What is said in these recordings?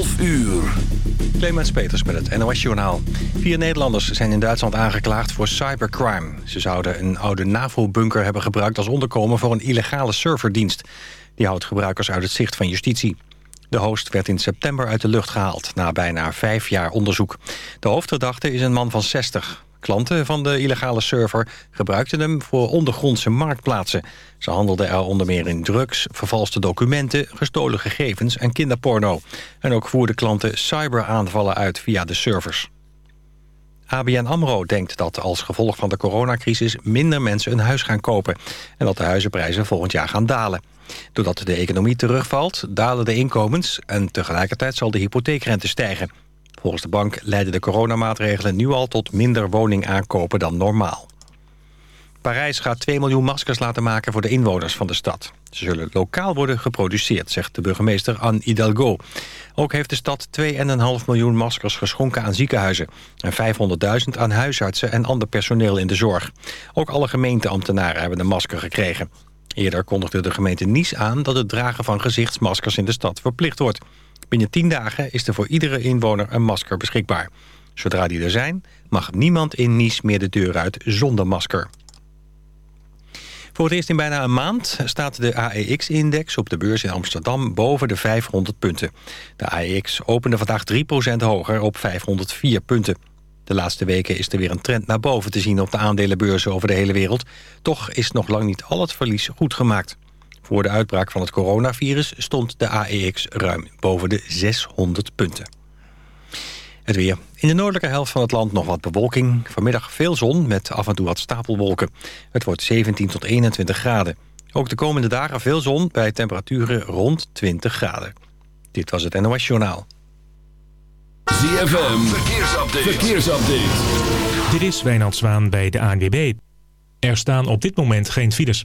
12 uur. Clemens Peters met het NOS Journaal. Vier Nederlanders zijn in Duitsland aangeklaagd voor cybercrime. Ze zouden een oude NAVO-bunker hebben gebruikt als onderkomen voor een illegale serverdienst. Die houdt gebruikers uit het zicht van justitie. De host werd in september uit de lucht gehaald, na bijna vijf jaar onderzoek. De hoofdverdachte is een man van 60. Klanten van de illegale server gebruikten hem voor ondergrondse marktplaatsen. Ze handelden er onder meer in drugs, vervalste documenten, gestolen gegevens en kinderporno. En ook voerden klanten cyberaanvallen uit via de servers. ABN AMRO denkt dat als gevolg van de coronacrisis minder mensen een huis gaan kopen. En dat de huizenprijzen volgend jaar gaan dalen. Doordat de economie terugvalt, dalen de inkomens en tegelijkertijd zal de hypotheekrente stijgen. Volgens de bank leiden de coronamaatregelen nu al tot minder woning aankopen dan normaal. Parijs gaat 2 miljoen maskers laten maken voor de inwoners van de stad. Ze zullen lokaal worden geproduceerd, zegt de burgemeester Anne Hidalgo. Ook heeft de stad 2,5 miljoen maskers geschonken aan ziekenhuizen... en 500.000 aan huisartsen en ander personeel in de zorg. Ook alle gemeenteambtenaren hebben een masker gekregen. Eerder kondigde de gemeente Nice aan dat het dragen van gezichtsmaskers in de stad verplicht wordt. Binnen 10 dagen is er voor iedere inwoner een masker beschikbaar. Zodra die er zijn, mag niemand in Nice meer de deur uit zonder masker. Voor het eerst in bijna een maand staat de AEX-index op de beurs in Amsterdam boven de 500 punten. De AEX opende vandaag 3% hoger op 504 punten. De laatste weken is er weer een trend naar boven te zien op de aandelenbeurzen over de hele wereld. Toch is nog lang niet al het verlies goed gemaakt. Voor de uitbraak van het coronavirus stond de AEX ruim boven de 600 punten. Het weer. In de noordelijke helft van het land nog wat bewolking. Vanmiddag veel zon met af en toe wat stapelwolken. Het wordt 17 tot 21 graden. Ook de komende dagen veel zon bij temperaturen rond 20 graden. Dit was het NOS Journaal. ZFM, verkeersupdate. verkeersupdate. Dit is Wijnand Zwaan bij de ANWB. Er staan op dit moment geen files.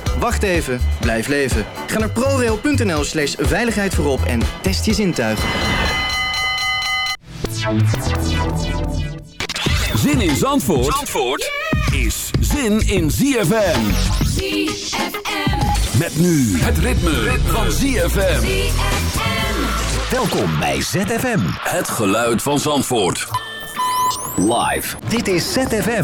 Wacht even, blijf leven. Ga naar prorail.nl slash veiligheid voorop en test je zintuigen. Zin in Zandvoort, Zandvoort is zin in ZFM. ZFM. Met nu het ritme, van ZFM. Welkom bij ZFM. Het geluid van Zandvoort. Live. Dit is ZFM.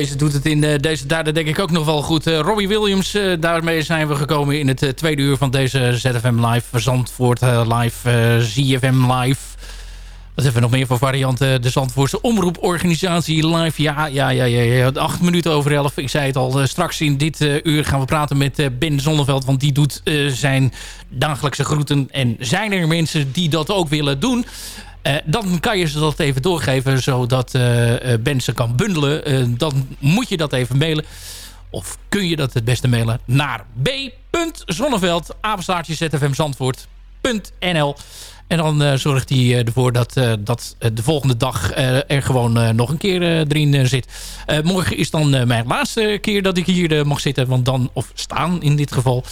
Deze doet het in eh, deze daden denk ik ook nog wel goed. Eh, Robbie Williams, eh, daarmee zijn we gekomen in het tweede uur van deze ZFM Live. Zandvoort Live, ZFM Live. Wat hebben we nog meer voor varianten? De Zandvoortse Omroeporganisatie Live. Ja, ja, ja, ja. Acht minuten over elf. Ik zei het al, straks in dit uur gaan we praten met Ben Zonneveld. Want die doet zijn dagelijkse groeten. En zijn er mensen die dat ook willen doen... Eh, dan kan je ze dat even doorgeven, zodat eh, eh, Ben ze kan bundelen. Dan moet je dat even mailen. Of kun je dat het beste mailen naar b.zonneveld, zfmzandvoort.nl. En dan zorgt hij ervoor dat, dat de volgende dag er gewoon nog een keer erin zit. Morgen is dan mijn laatste keer dat ik hier mag zitten. Want dan, of staan in dit geval.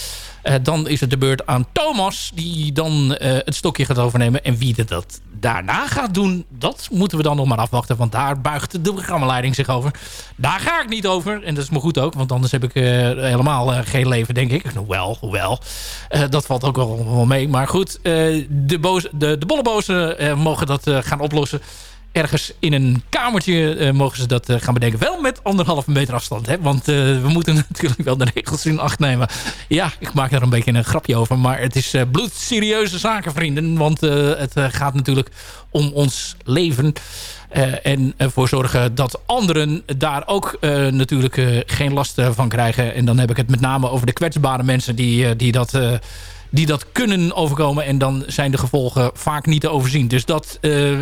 Eh, dan is het de beurt aan Thomas. Die dan eh, het stokje gaat overnemen. En wie dat daarna gaat doen, dat moeten we dan nog maar afwachten. Want daar buigt de programmaleiding zich over. Daar ga ik niet over. En dat is me goed ook. Want anders heb ik eh, helemaal geen leven, denk ik. Hoewel, hoewel. Dat valt ook wel, wel mee. Maar goed, de, boze, de, de bollebozen mogen dat gaan oplossen. Ergens in een kamertje eh, mogen ze dat eh, gaan bedenken. Wel met anderhalve meter afstand. Hè? Want eh, we moeten natuurlijk wel de regels in acht nemen. Ja, ik maak daar een beetje een grapje over. Maar het is bloedserieuze zaken, vrienden. Want het gaat natuurlijk om ons leven. En ervoor zorgen dat anderen daar ook natuurlijk geen last van krijgen. En dan heb ik het met name over de kwetsbare mensen die, die, dat, die dat kunnen overkomen. En dan zijn de gevolgen vaak niet te overzien. Dus dat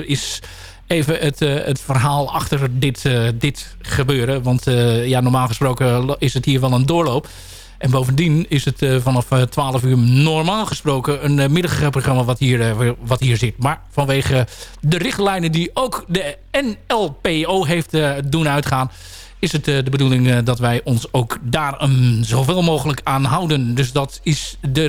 is even het, eh, het verhaal achter dit, eh, dit gebeuren. Want eh, ja, normaal gesproken is het hier wel een doorloop. En bovendien is het vanaf eh, 12 uur normaal gesproken een middagprogramma wat hier, wat hier zit. Maar vanwege de richtlijnen die ook de NLPO heeft doen uitgaan... is het de bedoeling dat wij ons ook daar um, zoveel mogelijk aan houden. Dus dat is de,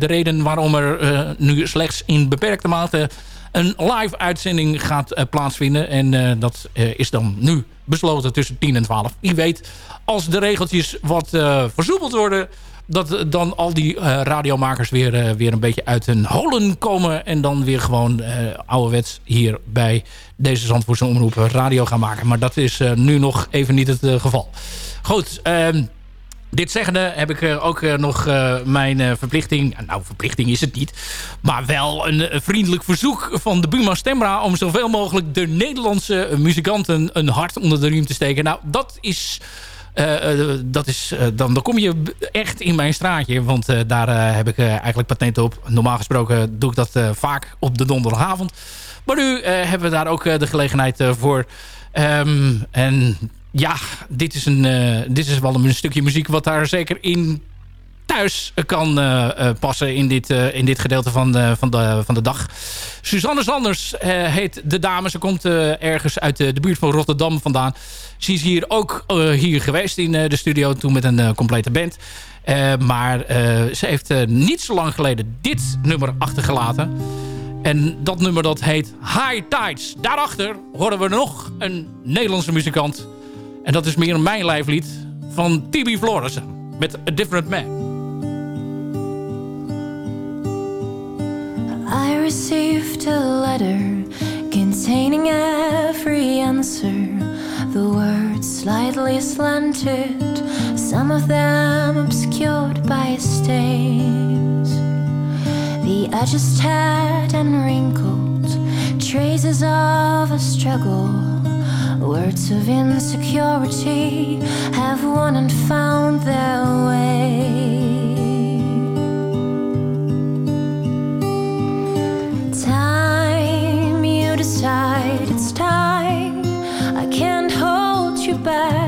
reden waarom er nu slechts in beperkte mate een live uitzending gaat eh, plaatsvinden. En eh, dat eh, is dan nu besloten tussen 10 en 12. Wie weet, als de regeltjes wat eh, versoepeld worden... dat eh, dan al die eh, radiomakers weer, eh, weer een beetje uit hun holen komen... en dan weer gewoon eh ouderwets hier bij deze Zandvoortse omroep radio gaan maken. Maar dat is eh, nu nog even niet het eh, geval. Goed, ehm, dit zeggende heb ik eh, ook eh, nog eh, mijn verplichting... Nou, verplichting is het niet. Maar wel een, vriendelijk verzoek van de Buma Stemra... om zoveel mogelijk de Nederlandse muzikanten een hart onder de riem te steken. Nou, dat is... dat is dan, dan kom je echt in mijn straatje. Want daar heb ik eigenlijk patent op. Normaal gesproken doe ik dat vaak op de donderdagavond. Maar nu hebben we daar ook de gelegenheid voor. Ehm, en ja, dit is, een, eh, dit is wel een stukje muziek wat daar zeker in thuis kan eh, eh, passen in dit, in dit gedeelte van de, van de, van de dag. Suzanne Sanders heet de dame. Ze komt ergens uit de, de buurt van Rotterdam vandaan. Ze is hier ook hier geweest in de studio toen met een complete band. Maar ze heeft niet zo lang geleden dit nummer achtergelaten. En dat nummer dat heet High Tides. Daarachter horen we nog een Nederlandse muzikant. En dat is meer mijn lijflied van Tibi Florissen met A Different Man. I received a letter containing every answer. The words slightly slanted, some of them obscured by stains. The edges tattered and wrinkled, traces of a struggle. Words of insecurity have won and found their way. Time, you decide it's time. I can't hold you back.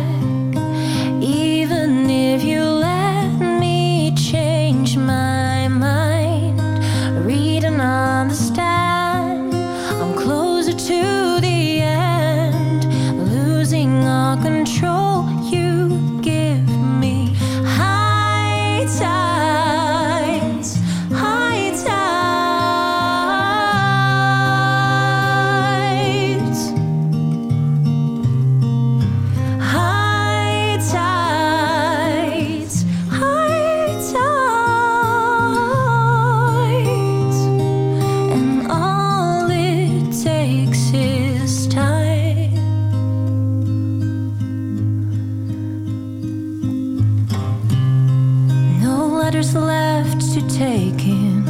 letters left to take in,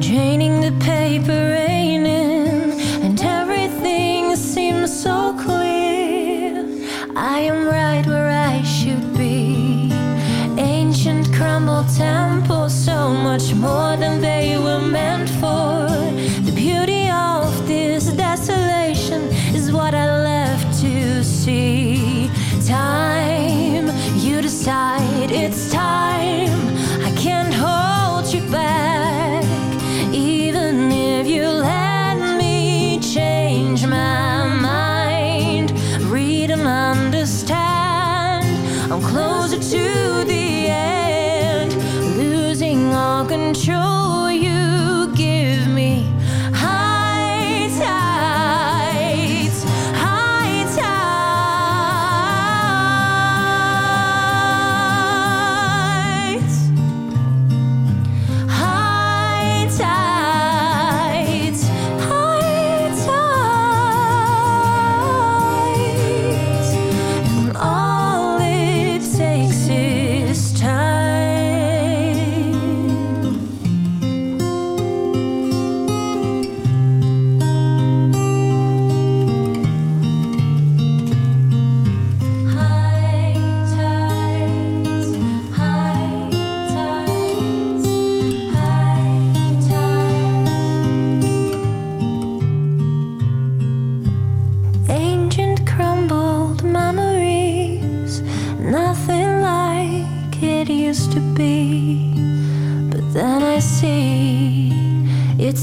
draining the paper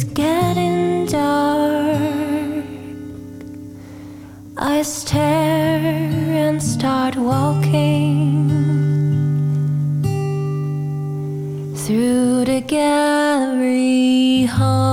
getting dark. I stare and start walking through the gallery hall.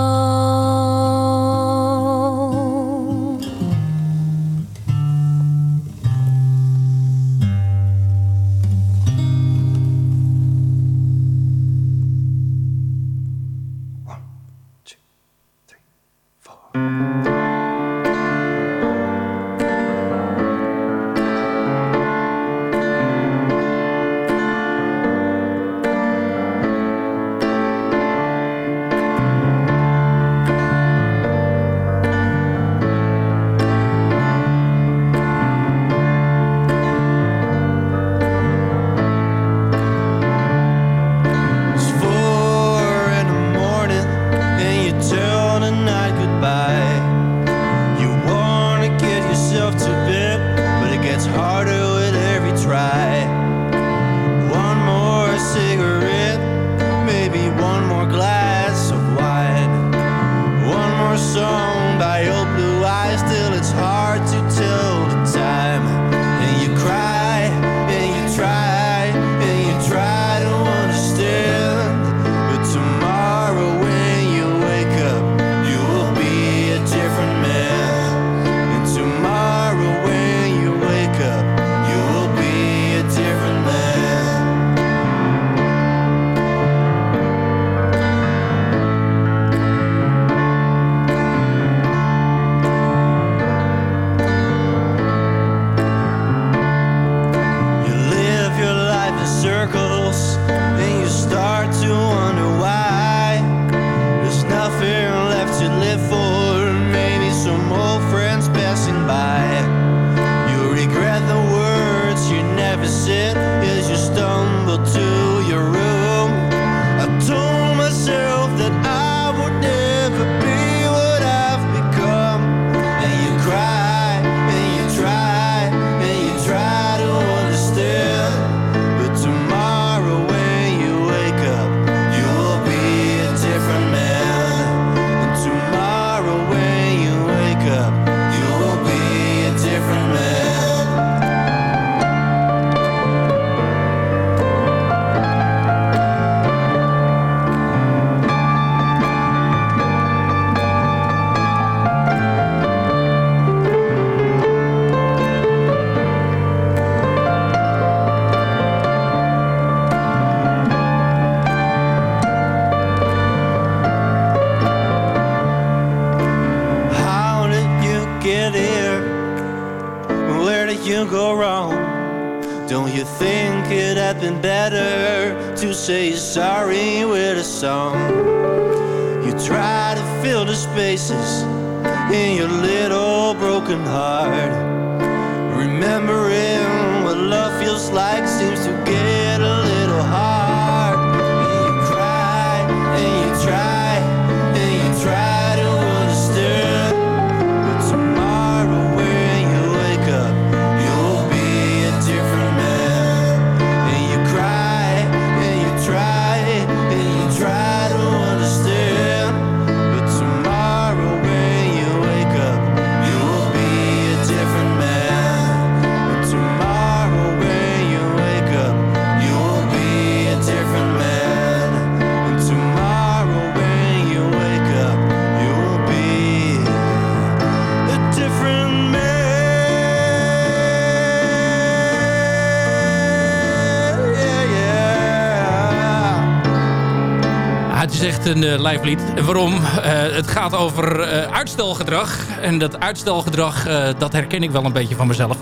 Een eh, waarom? Eh, het gaat over eh, uitstelgedrag. En dat uitstelgedrag, dat herken ik wel een beetje van mezelf.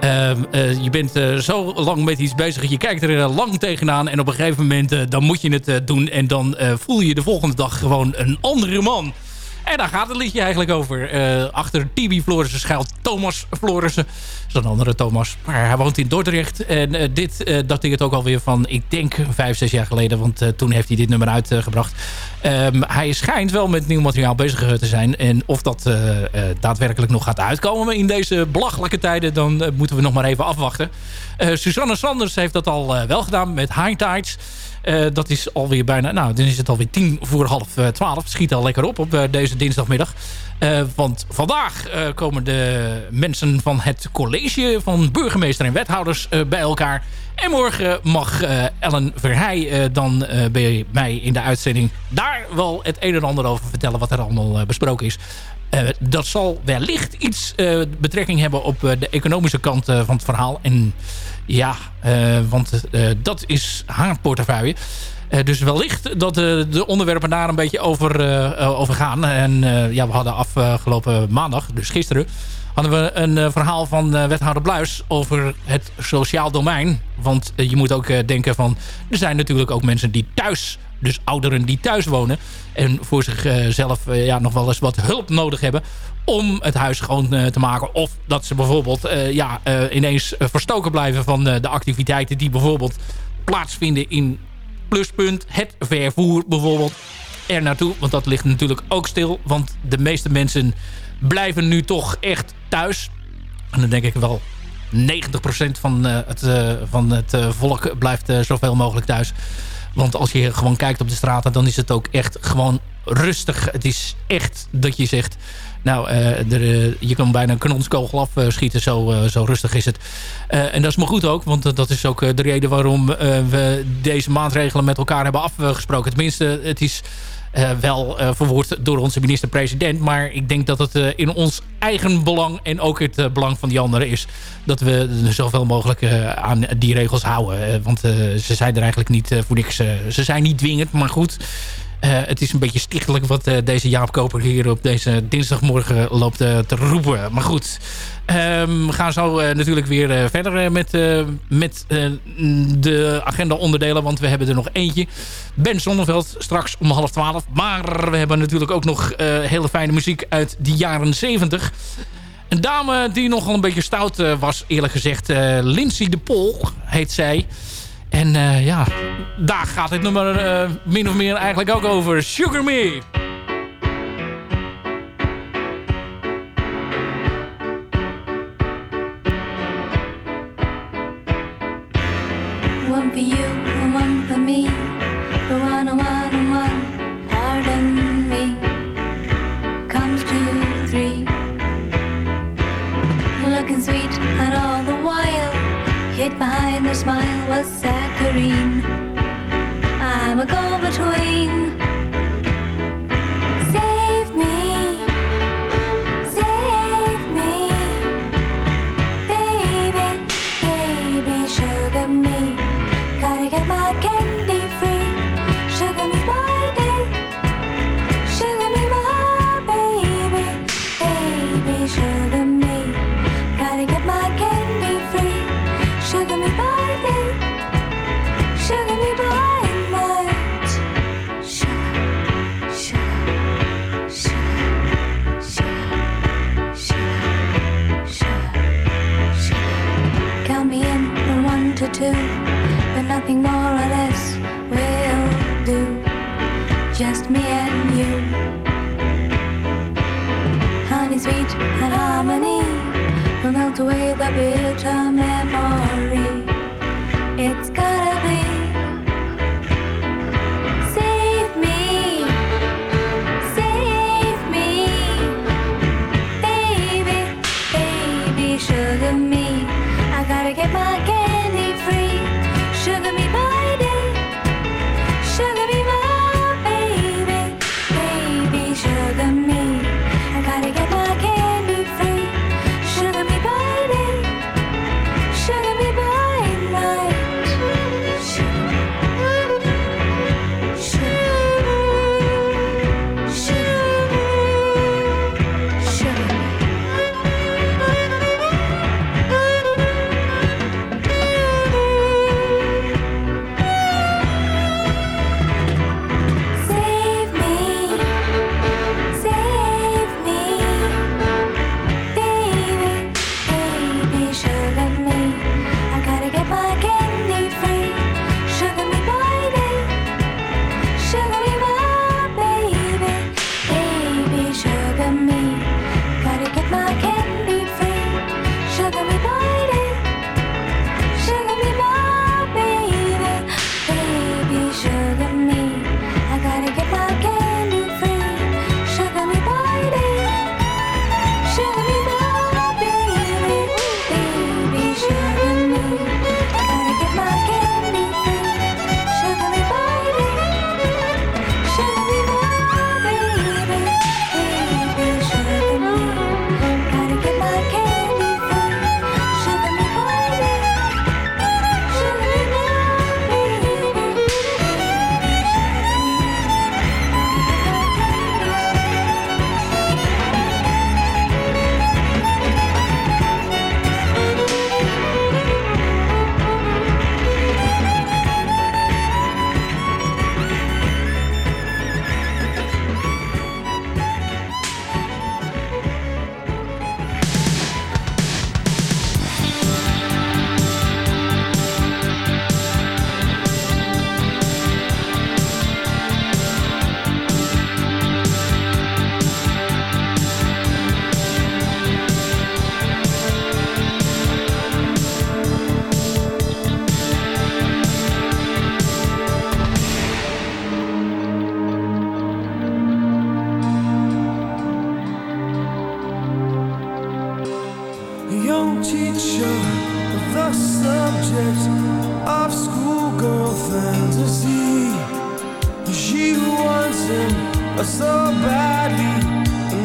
Ehm, eh, je bent zo lang met iets bezig. Je kijkt er lang tegenaan. En op een gegeven moment dan moet je het doen. En dan voel je de volgende dag gewoon een andere man. En daar gaat het liedje eigenlijk over. Eh, achter Tibi Florissen schuilt Thomas Florissen. Dat is een andere Thomas. Maar hij woont in Dordrecht. En eh, dit uh, dateert ook alweer van, ik denk, vijf, zes jaar geleden. Want toen heeft hij dit nummer uitgebracht. Um, hij schijnt wel met nieuw materiaal bezig te zijn. En of dat daadwerkelijk nog gaat uitkomen in deze belachelijke tijden... dan moeten we nog maar even afwachten. Susanne Sanders heeft dat al wel gedaan met High Tides. Eh, dat is alweer bijna... Nou, dan is het alweer tien voor half eh, twaalf. Schiet al lekker op op eh, deze dinsdagmiddag. Want vandaag komen de mensen van het college van burgemeester en wethouders bij elkaar. En morgen mag Ellen Verheij dan bij mij in de uitzending daar wel het een en ander over vertellen wat er allemaal besproken is. Dat zal wellicht iets betrekking hebben op de economische kant van het verhaal. En ja, eh, want eh, dat is haar portefeuille. Eh, dus wellicht dat de onderwerpen daar een beetje over, over gaan. En ja, we hadden afgelopen maandag, dus gisteren... hadden we een eh, verhaal van eh, wethouder Bluis over het sociaal domein. Want eh, je moet ook denken van... er zijn natuurlijk ook mensen die thuis... dus ouderen die thuis wonen... en voor zichzelf ja, nog wel eens wat hulp nodig hebben... om het huis schoon te maken. Of dat ze bijvoorbeeld ja, ineens verstoken blijven... van de activiteiten die bijvoorbeeld plaatsvinden in pluspunt. Het vervoer bijvoorbeeld er naartoe. Want dat ligt natuurlijk ook stil. Want de meeste mensen blijven nu toch echt thuis. En dan denk ik wel 90% van eh, het, eh, van het eh, volk blijft zoveel mogelijk thuis. Want als je gewoon kijkt op de straten... dan is het ook echt gewoon rustig. Het is echt dat je zegt... Nou, er, je kan bijna een kanonskogel afschieten. Zo, zo rustig is het. En dat is maar goed ook. Want dat is ook de reden waarom we deze maatregelen met elkaar hebben afgesproken. Tenminste, het is wel eh, verwoord door onze minister-president. Maar ik denk dat het eh, in ons eigen belang en ook het eh, belang van die anderen is... dat we zoveel mogelijk eh, aan die regels houden. Eh, want eh, ze zijn er eigenlijk niet eh, voor niks. eh, ze zijn niet dwingend, maar goed... Eh, het is een beetje stichtelijk wat eh, deze Jaap Koper hier op deze dinsdagmorgen loopt eh, te roepen. Maar goed, Ehm, we gaan zo natuurlijk weer verder met, met de agenda onderdelen. Want we hebben er nog eentje. Ben Zonneveld straks om half twaalf. Maar we hebben natuurlijk ook nog hele fijne muziek uit de jaren zeventig. Een dame die nogal een beetje stout was eerlijk gezegd. Lindsay de Pol heet zij. En eh, ja, daar gaat dit nummer eh, min of meer eigenlijk ook over. Sugar Me. One you Dream.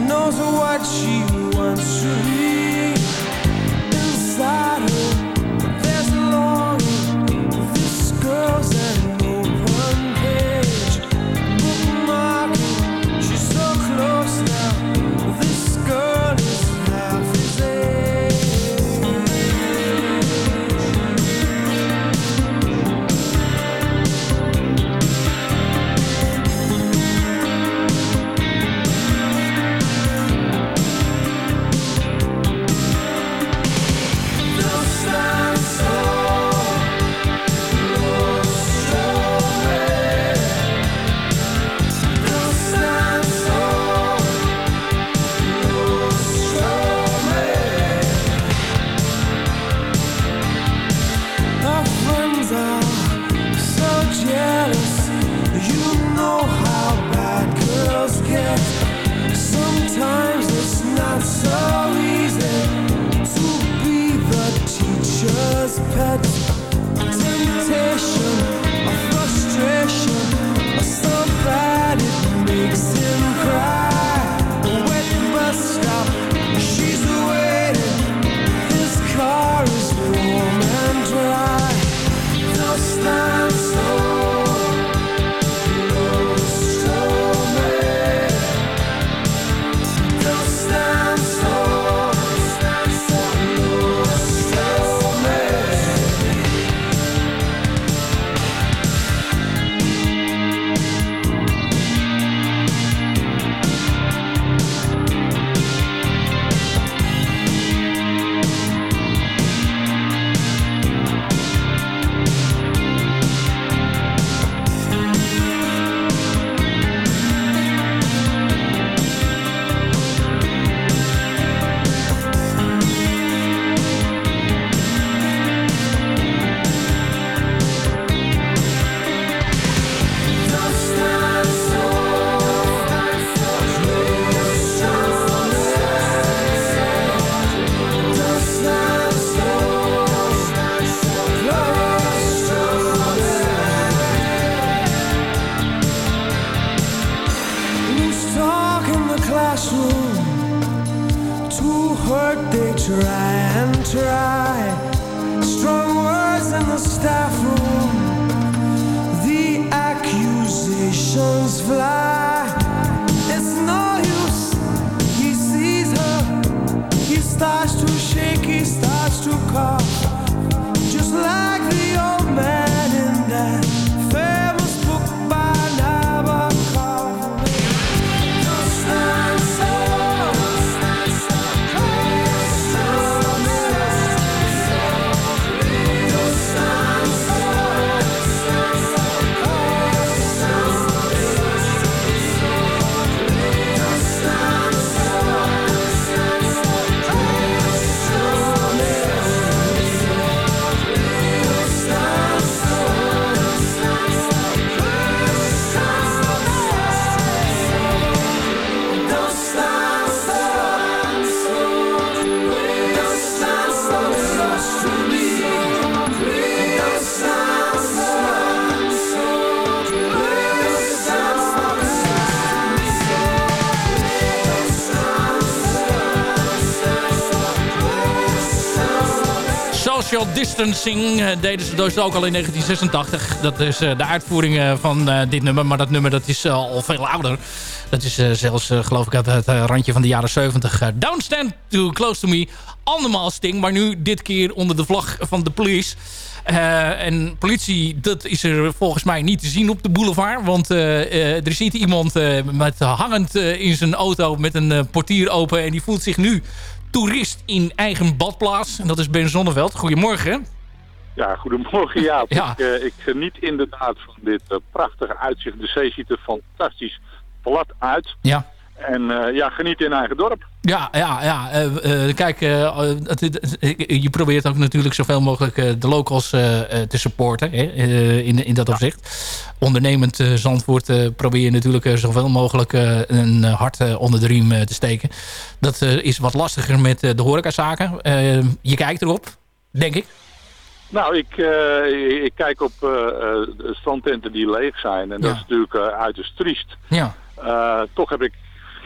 Knows what she wants to be. Inside her, Distancing eh, deden ze dus ook al in 1986. Dat is eh, de uitvoering eh, van dit nummer. Maar dat nummer dat is al veel ouder. Dat is zelfs, geloof ik, uit het randje van de jaren 70. Eh, Don't Stand Too Close To Me. Andermaal Sting, maar nu dit keer onder de vlag van de police. En politie, dat is er volgens mij niet te zien op de boulevard. Want er zit iemand met hangend in zijn auto met een portier open. En die voelt zich nu toerist in eigen badplaats. En dat is Ben Zonneveld. Goedemorgen. Ja, goedemorgen Jaap. Ja. Ik, eh, ik geniet inderdaad van dit eh, prachtige uitzicht. De zee ziet er fantastisch plat uit. Ja. En eh, ja, geniet in eigen dorp. Ja, ja, ja. eh, eh, kijk, je probeert ook natuurlijk zoveel mogelijk de locals te supporten hè, in, in dat opzicht. Ondernemend Zandvoort probeer je natuurlijk zoveel mogelijk een hart onder de riem te steken. Dat is wat lastiger met de horecazaken. Je kijkt erop, denk ik. Nou, ik, ik- ik kijk op strandtenten die leeg zijn. En dat is natuurlijk uiterst triest. Ja. Toch heb ik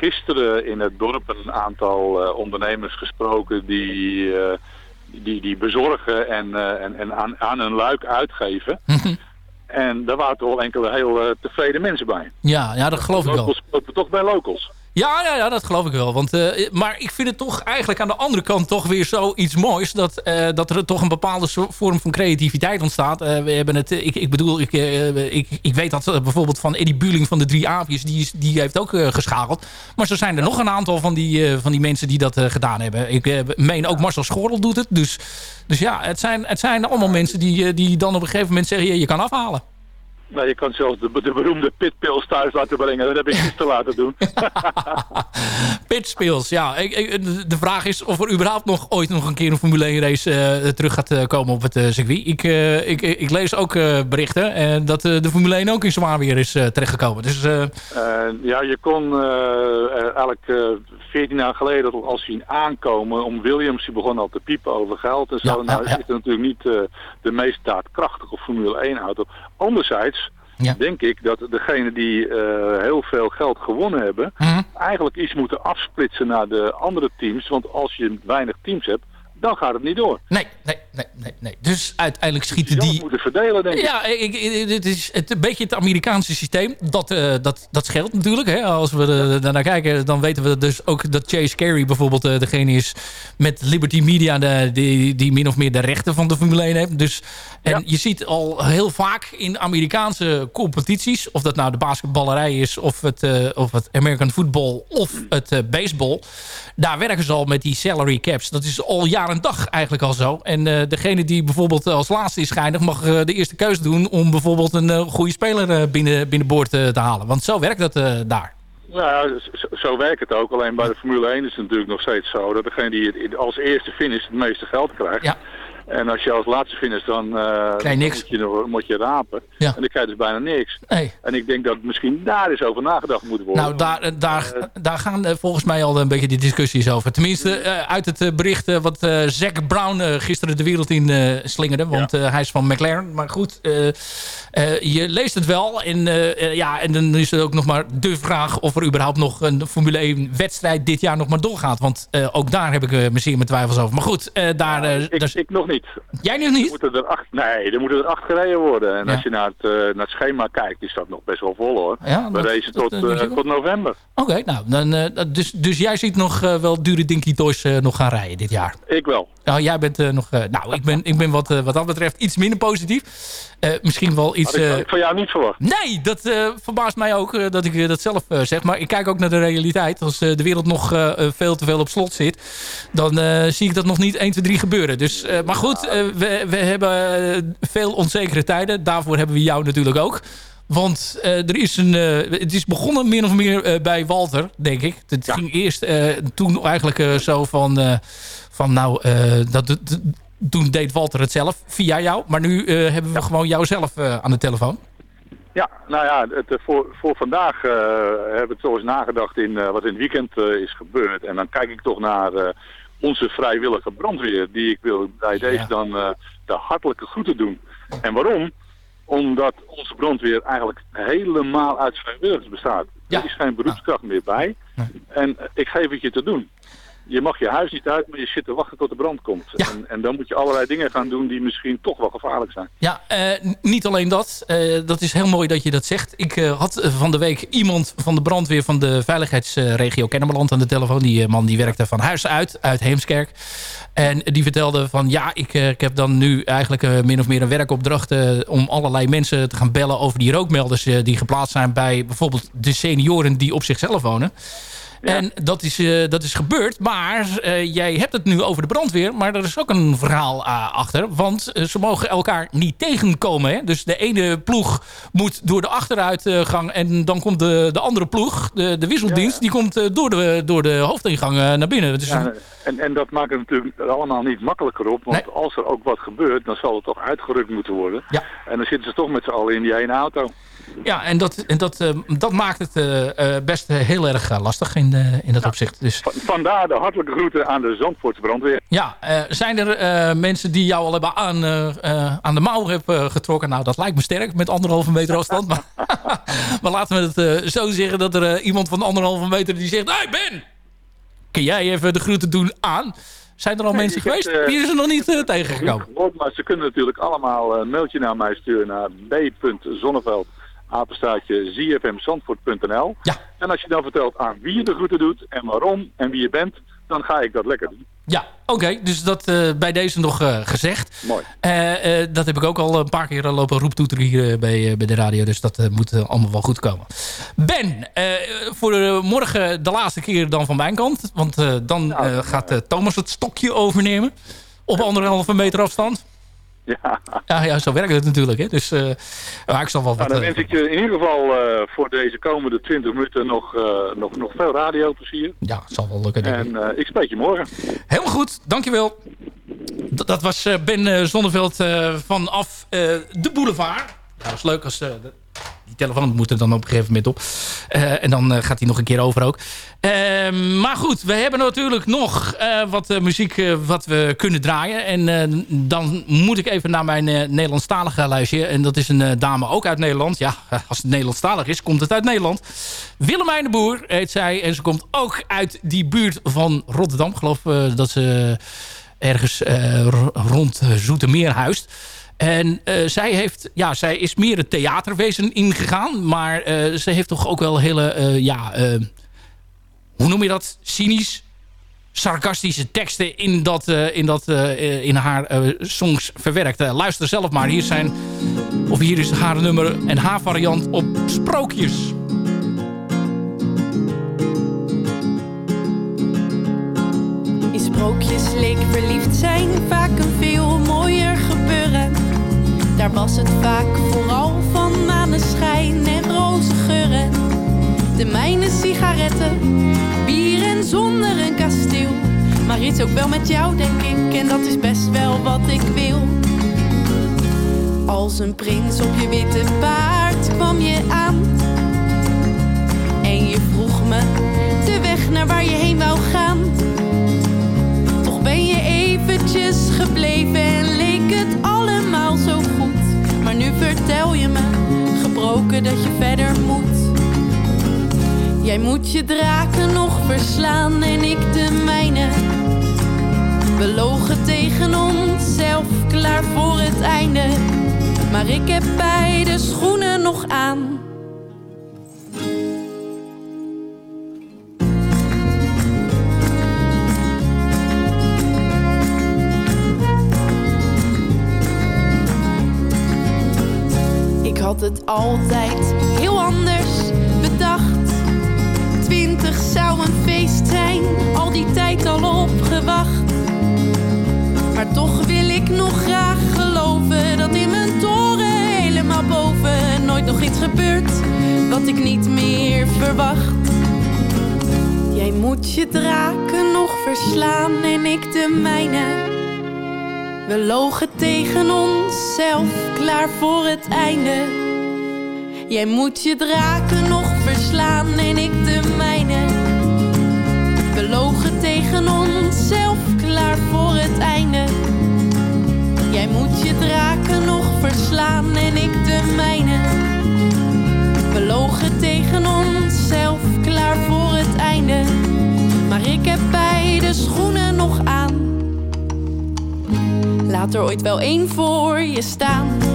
gisteren in het dorp een aantal eh, ondernemers gesproken die, eh, die, die bezorgen en, eh, en, en aan, aan een luik uitgeven. En daar waren toch wel enkele heel tevreden mensen bij. Ja, ja, dat geloof ik wel. Locals kopen toch bij locals. Ja, ja, ja, dat geloof ik wel. Want, eh, maar ik vind het toch eigenlijk aan de andere kant toch weer zoiets moois. Dat, eh, dat er toch een bepaalde vorm van creativiteit ontstaat. Eh, we hebben het, ik, ik bedoel, ik, ik, ik weet dat bijvoorbeeld van Eddie Buling van de Drie Aapjes. Die, die heeft ook geschakeld. Maar zo zijn er nog een aantal van die, van die mensen die dat gedaan hebben. Ik meen ook Marcel Schorrel doet het. Dus, dus ja, het zijn, het zijn allemaal mensen die, die dan op een gegeven moment zeggen... "Ja, je kan afhalen. Nou, je kan zelfs de, de beroemde pitpills thuis laten brengen. Dat heb ik gisteren laten doen. Pitspills, ja. Ik, ik- de- vraag is of er überhaupt nog ooit nog een keer een Formule 1 race eh, terug gaat eh, komen op het eh, circuit. Ik, ik, ik lees ook berichten dat de Formule 1 ook in zwaar weer is terechtgekomen. Dus ja, je kon eigenlijk 14 jaar geleden al zien aankomen. Om Williams, die begon al te piepen over geld en zo. Ja, nou ja, ja. is het natuurlijk niet eh, de meest daadkrachtige Formule 1 auto. Anderzijds denk ik dat degenen die eh, heel veel geld gewonnen hebben... Mhm. eigenlijk iets moeten afsplitsen naar de andere teams. Want als je weinig teams hebt, dan gaat het niet door. nee, nee, nee, nee, nee. Dus uiteindelijk schieten Die moeten verdelen, denk ik. Ja, ik, ik- dit is het, een beetje het Amerikaanse systeem. Dat, eh, dat, dat scheelt natuurlijk. Hè. Als we er daarnaar kijken, dan weten we dus ook dat Chase Carey bijvoorbeeld eh, degene is met Liberty Media de, die, die min of meer de rechten van de Formule 1 heeft. Dus, en je ziet al heel vaak in Amerikaanse competities, of dat nou de basketballerij is, of het, eh, of het American football, of het eh, baseball. Daar werken ze al met die salary caps. Dat is al jaar en dag eigenlijk al zo. En eh, degene die bijvoorbeeld als laatste is geëindigd... mag eh, de eerste keuze doen om bijvoorbeeld een eh, goede speler eh, binnen, binnenboord eh, te halen. Want zo werkt dat eh, daar. Nou ja, zo, zo werkt het ook. Alleen bij de Formule 1 is het natuurlijk nog steeds zo dat degene die als eerste finish het meeste geld krijgt. Ja. En als je als laatste finish dan, eh. Moet, je, nog- moet je rapen. Ja. En dan krijg je dus bijna niks. Nee. En ik denk dat misschien daar eens over nagedacht moet worden. Nou, daar, eh, daar, daar gaan eh, volgens mij al een beetje die discussies over. Tenminste, eh, uit het eh, bericht eh, wat eh Zack Brown eh, gisteren de wereld in eh, slingerde. Want eh, hij is van McLaren. Maar goed, eh, eh, je leest het wel. En, eh, eh, ja, en dan is er ook nog maar de vraag of er überhaupt nog een Formule 1 wedstrijd dit jaar nog maar doorgaat. Want eh, ook daar heb ik eh, zeer mijn twijfels over. Maar goed, eh, daar... eh, ik, daar- ik nog niet. Jij nog niet? Er moeten er acht, nee, er moeten er acht gereden worden. En Ja. als je naar het, eh, naar het schema kijkt, is dat nog best wel vol hoor. Ja, We racen tot, eh, eh, tot november. Oké, nou, dan, dus, dus jij ziet nog wel dure Dinky Toys nog gaan rijden dit jaar? Ik wel. Nou, jij bent nog... nou, ik ben, ik ben wat, wat dat betreft iets minder positief. Misschien wel iets... Had ik, had ik van jou niet verwacht. Nee, dat verbaast mij ook dat ik dat zelf zeg. Maar ik kijk ook naar de realiteit. Als de wereld nog veel te veel op slot zit... dan zie ik dat nog niet 1, 2, 3 gebeuren. Dus, maar goed, eh, we, we hebben eh, veel onzekere tijden. Daarvoor hebben we jou natuurlijk ook. Want eh, er is een, het is begonnen min of meer bij Walter, denk ik. Het ging eerst toen eigenlijk zo van... van nou, dat, dat- toen deed Walter het zelf via jou. Maar nu hebben we gewoon jou zelf aan de telefoon. Ja, nou ja, het, voor, voor vandaag hebben we toch eens nagedacht in wat in het weekend is gebeurd. En dan kijk ik toch naar onze vrijwillige brandweer, die ik wil bij deze dan eh, de hartelijke groeten doen. En waarom? Omdat onze brandweer eigenlijk helemaal uit vrijwilligers bestaat. Er is geen beroepskracht meer bij. En eh, ik geef het je te doen. Je mag je huis niet uit, maar je zit te wachten tot de brand komt. En, en dan moet je allerlei dingen gaan doen die misschien toch wel gevaarlijk zijn. Ja, eh, niet alleen dat. Eh, dat is heel mooi dat je dat zegt. Ik eh, had van de week iemand van de brandweer van de veiligheidsregio Kennemerland aan de telefoon. Die man die werkte van huis uit, uit Heemskerk. En die vertelde van ja, ik, ik heb dan nu eigenlijk min of meer een werkopdracht... om allerlei mensen te gaan bellen over die rookmelders... die geplaatst zijn bij bijvoorbeeld de senioren die op zichzelf wonen. En dat is, eh, dat is gebeurd. Maar eh, jij hebt het nu over de brandweer. Maar er is ook een verhaal eh, achter. Want ze mogen elkaar niet tegenkomen. Hè? Dus de ene ploeg moet door de achteruitgang. en dan komt de, de andere ploeg, de, de wisseldienst... die komt door, de, door de hoofdingang naar binnen. Dus Ja, en, en dat maakt het natuurlijk allemaal niet makkelijker op. Want als er ook wat gebeurt, dan zal het toch uitgerukt moeten worden. Ja. En dan zitten ze toch met z'n allen in die ene auto. Ja, en dat, en dat, eh, dat maakt het eh, eh, best heel erg lastig in, in dat opzicht. Dus Vandaar de hartelijke groeten aan de Zandvoortse brandweer. ja, zijn er mensen die jou al hebben aan, aan de mouw hebben getrokken? Nou, dat lijkt me sterk met anderhalve meter afstand. maar, maar laten we het zo zeggen dat er iemand van anderhalve meter die zegt... Hey Ben, kun jij even de groeten doen aan? Zijn er al Nee, mensen geweest? eh, Die is er nog niet tegengekomen. Maar ze kunnen natuurlijk allemaal een mailtje naar mij sturen naar b.zonneveld apenstaartje zfmzandvoort.nl. Ja. En als je dan vertelt aan wie je de groeten doet en waarom en wie je bent, dan ga ik dat lekker doen. Ja, oké. dus dat eh, bij deze nog eh, gezegd. Mooi. Eh, dat heb ik ook al een paar keer lopen roeptoeteren hier bij, bij de radio. Dus dat moet allemaal wel goed komen. Ben, voor morgen de laatste keer dan van mijn kant. Want eh, dan gaat Thomas het stokje overnemen. Op anderhalve meter afstand. Ja. Ja, ja, zo werkt het natuurlijk. Hè. Dus uh, maar ik zal wel Nou, wat... dan eh, wens ik je in ieder geval uh, voor deze komende 20 minuten nog, nog, nog veel radioplezier. Ja, het zal wel lukken. Denk en ik spreek je morgen. Helemaal goed, dankjewel. D dat was Ben Zonneveld vanaf de boulevard. Ja, dat is leuk als... die telefoon moet er dan op een gegeven moment op. Uh, en dan uh, gaat hij nog een keer over ook. Uh, maar goed, we hebben natuurlijk nog uh, wat muziek wat we kunnen draaien. En dan moet ik even naar mijn Nederlandstalige lijstje. En dat is een dame ook uit Nederland. Ja, als het Nederlandstalig is, komt het uit Nederland. Willemijn de Boer heet zij. En ze komt ook uit die buurt van Rotterdam. Ik geloof dat ze ergens rond Zoetermeer huist. En uh, zij, heeft, ja, zij is meer het theaterwezen ingegaan. Maar uh, ze heeft toch ook wel hele, uh, ja, hoe noem je dat? Cynisch, sarcastische teksten in, dat, in, dat, in haar songs verwerkt. luister zelf maar. Hier, zijn, of hier is haar nummer en haar variant op Sprookjes. In sprookjes leek verliefd zijn vaak een gebeuren. Daar was het vaak vooral van maneschijn en roze geuren. De mijne sigaretten, bier en zonder een kasteel. Maar iets ook wel met jou, denk ik, en dat is best wel wat ik wil. Als een prins op je witte paard kwam je aan. En je vroeg me de weg naar waar je heen wou gaan. Toch ben je eventjes gebleven en leek het allemaal dat je verder moet. Jij moet je draken nog verslaan en ik de mijne. We logen tegen onszelf, klaar voor het einde. Maar ik heb beide schoenen nog aan. Had het altijd heel anders bedacht. Twintig zou een feest zijn, al die tijd al opgewacht. Maar toch wil ik nog graag geloven dat in mijn toren helemaal boven nooit nog iets gebeurt wat ik niet meer verwacht. Jij moet je draken nog verslaan en ik de mijne. We logen tegen onszelf, klaar voor het einde. Jij moet je draken nog verslaan en ik de mijne. We logen tegen onszelf, klaar voor het einde. Jij moet je draken nog verslaan en ik de mijne. We logen tegen onszelf, klaar voor het einde. Maar ik heb beide schoenen nog aan. Laat er ooit wel één voor je staan.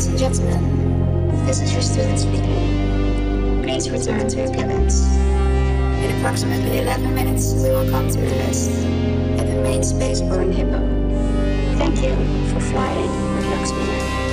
Ladies and gentlemen, this is your student speaking. Please return to your cabins. In approximately 11 minutes, we will come to the rest at the main spaceport Hippo. Thank you for flying with Luxembourg.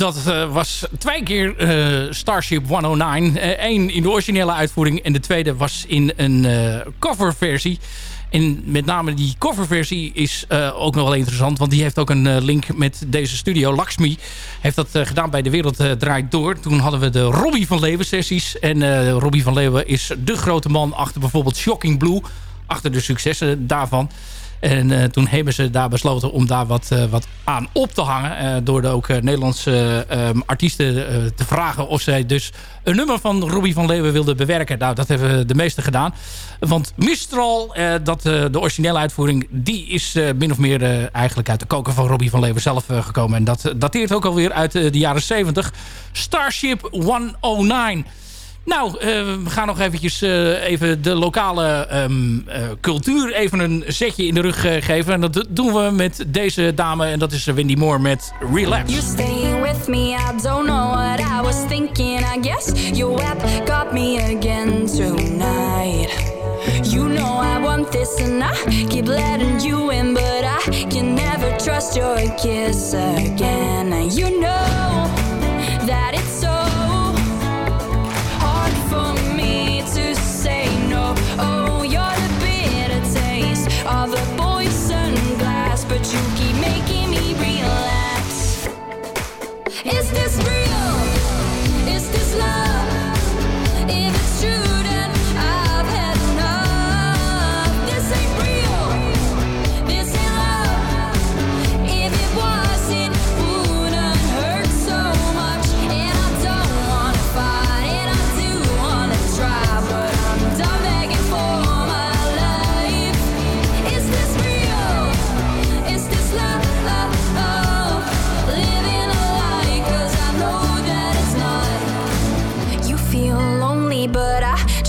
Dat eh, was twee keer eh, Starship 109. Eén in de originele uitvoering en de tweede was in een eh, coverversie. En met name die coverversie is eh, ook nog wel interessant. Want die heeft ook een eh, link met deze studio. Lakshmi heeft dat eh, gedaan bij De Wereld eh, Draait Door. Toen hadden we de Robbie van Leeuwen sessies. En eh, Robbie van Leeuwen is de grote man achter bijvoorbeeld Shocking Blue. Achter de successen daarvan. En eh, toen hebben ze daar besloten om daar wat, eh, wat aan op te hangen. eh, door ook Nederlandse eh, ehm, artiesten te vragen of zij dus een nummer van Robbie van Leeuwen wilden bewerken. Nou, dat hebben de meesten gedaan. Want Mistral, dat, de originele uitvoering, die is min of meer eigenlijk uit de koker van Robbie van Leeuwen zelf gekomen. En dat dateert ook alweer uit de jaren 70. Starship 109. Nou, eh, we gaan nog eventjes eh, even de lokale ehm, eh, cultuur even een zetje in de rug geven. En dat doen we met deze dame en dat is Wendy Moore met Relapse. You staying with me, I don't know what I was thinking. I guess your web got me again tonight. You know I want this and I keep letting you in, but I can never trust your kiss again. You know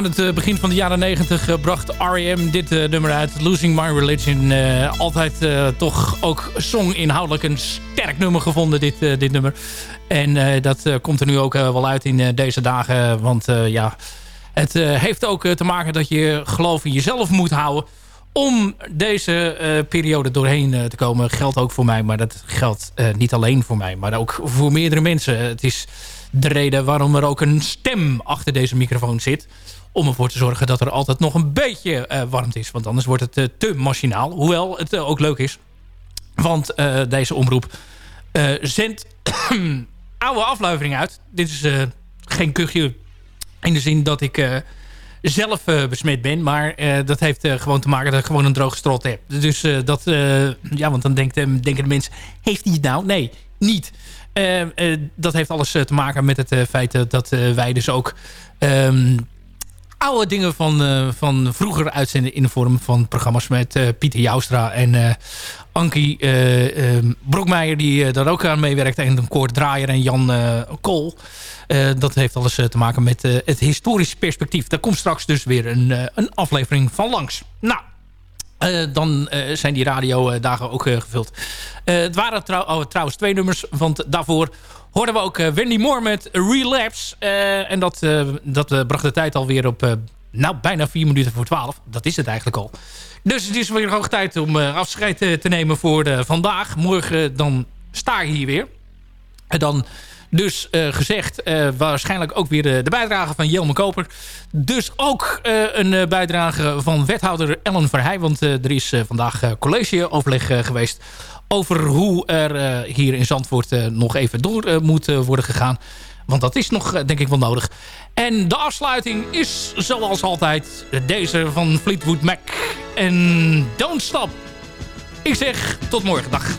Aan het eh, begin van de jaren 90 bracht R.E.M. dit eh, nummer uit. Losing My Religion. Eh, altijd eh, toch ook songinhoudelijk een sterk nummer gevonden, dit, eh, dit nummer. En eh, dat eh, komt er nu ook eh, wel uit in eh, deze dagen. Want eh, ja, het eh, heeft ook eh, te maken dat je geloof in jezelf moet houden. Om deze eh, periode doorheen eh, te komen. Geldt ook voor mij, maar dat geldt eh, niet alleen voor mij. Maar ook voor meerdere mensen. Het is de reden waarom er ook een stem achter deze microfoon zit om ervoor te zorgen dat er altijd nog een beetje eh, warmte is. Want anders wordt het eh, te machinaal. Hoewel het eh, ook leuk is. Want deze omroep zendt oude afleveringen uit. Dit is geen kuchje in de zin dat ik zelf besmet ben. Maar dat heeft gewoon te maken dat ik gewoon een droge strot heb. Dus dat... ja, want dan denkt, denken de mensen... Heeft hij het nou? Nee, niet. Dat heeft alles te maken met het feit dat wij dus ook... ehm, oude dingen van, eh, van vroeger uitzenden in de vorm van programma's met eh, Pieter Joustra en eh Ankie Brokmeijer die daar ook aan meewerkt en Koord Draaier en Jan Kool. Dat heeft alles te maken met het historische perspectief. Daar komt straks dus weer een, een aflevering van langs. Nou, dan zijn die radiodagen ook gevuld. Het waren trouw- oh, trouwens twee nummers, want daarvoor hoorden we ook eh, Wendy Moore met Relapse. Eh, en dat, eh, dat bracht de tijd alweer op nou, bijna vier minuten voor twaalf. Dat is het eigenlijk al. Dus het is weer hoog tijd om afscheid te nemen voor vandaag. Morgen dan sta ik hier weer. En dan dus gezegd, waarschijnlijk ook weer de, de bijdrage van Jelme Koper. Dus ook een bijdrage van wethouder Ellen Verheij. Want er is vandaag collegeoverleg geweest over hoe er eh, hier in Zandvoort eh, nog even door eh, moet worden gegaan. Want dat is nog, denk ik, wel nodig. En de afsluiting is, zoals altijd, deze van Fleetwood Mac. En Don't Stop. Ik zeg tot morgen. Dag.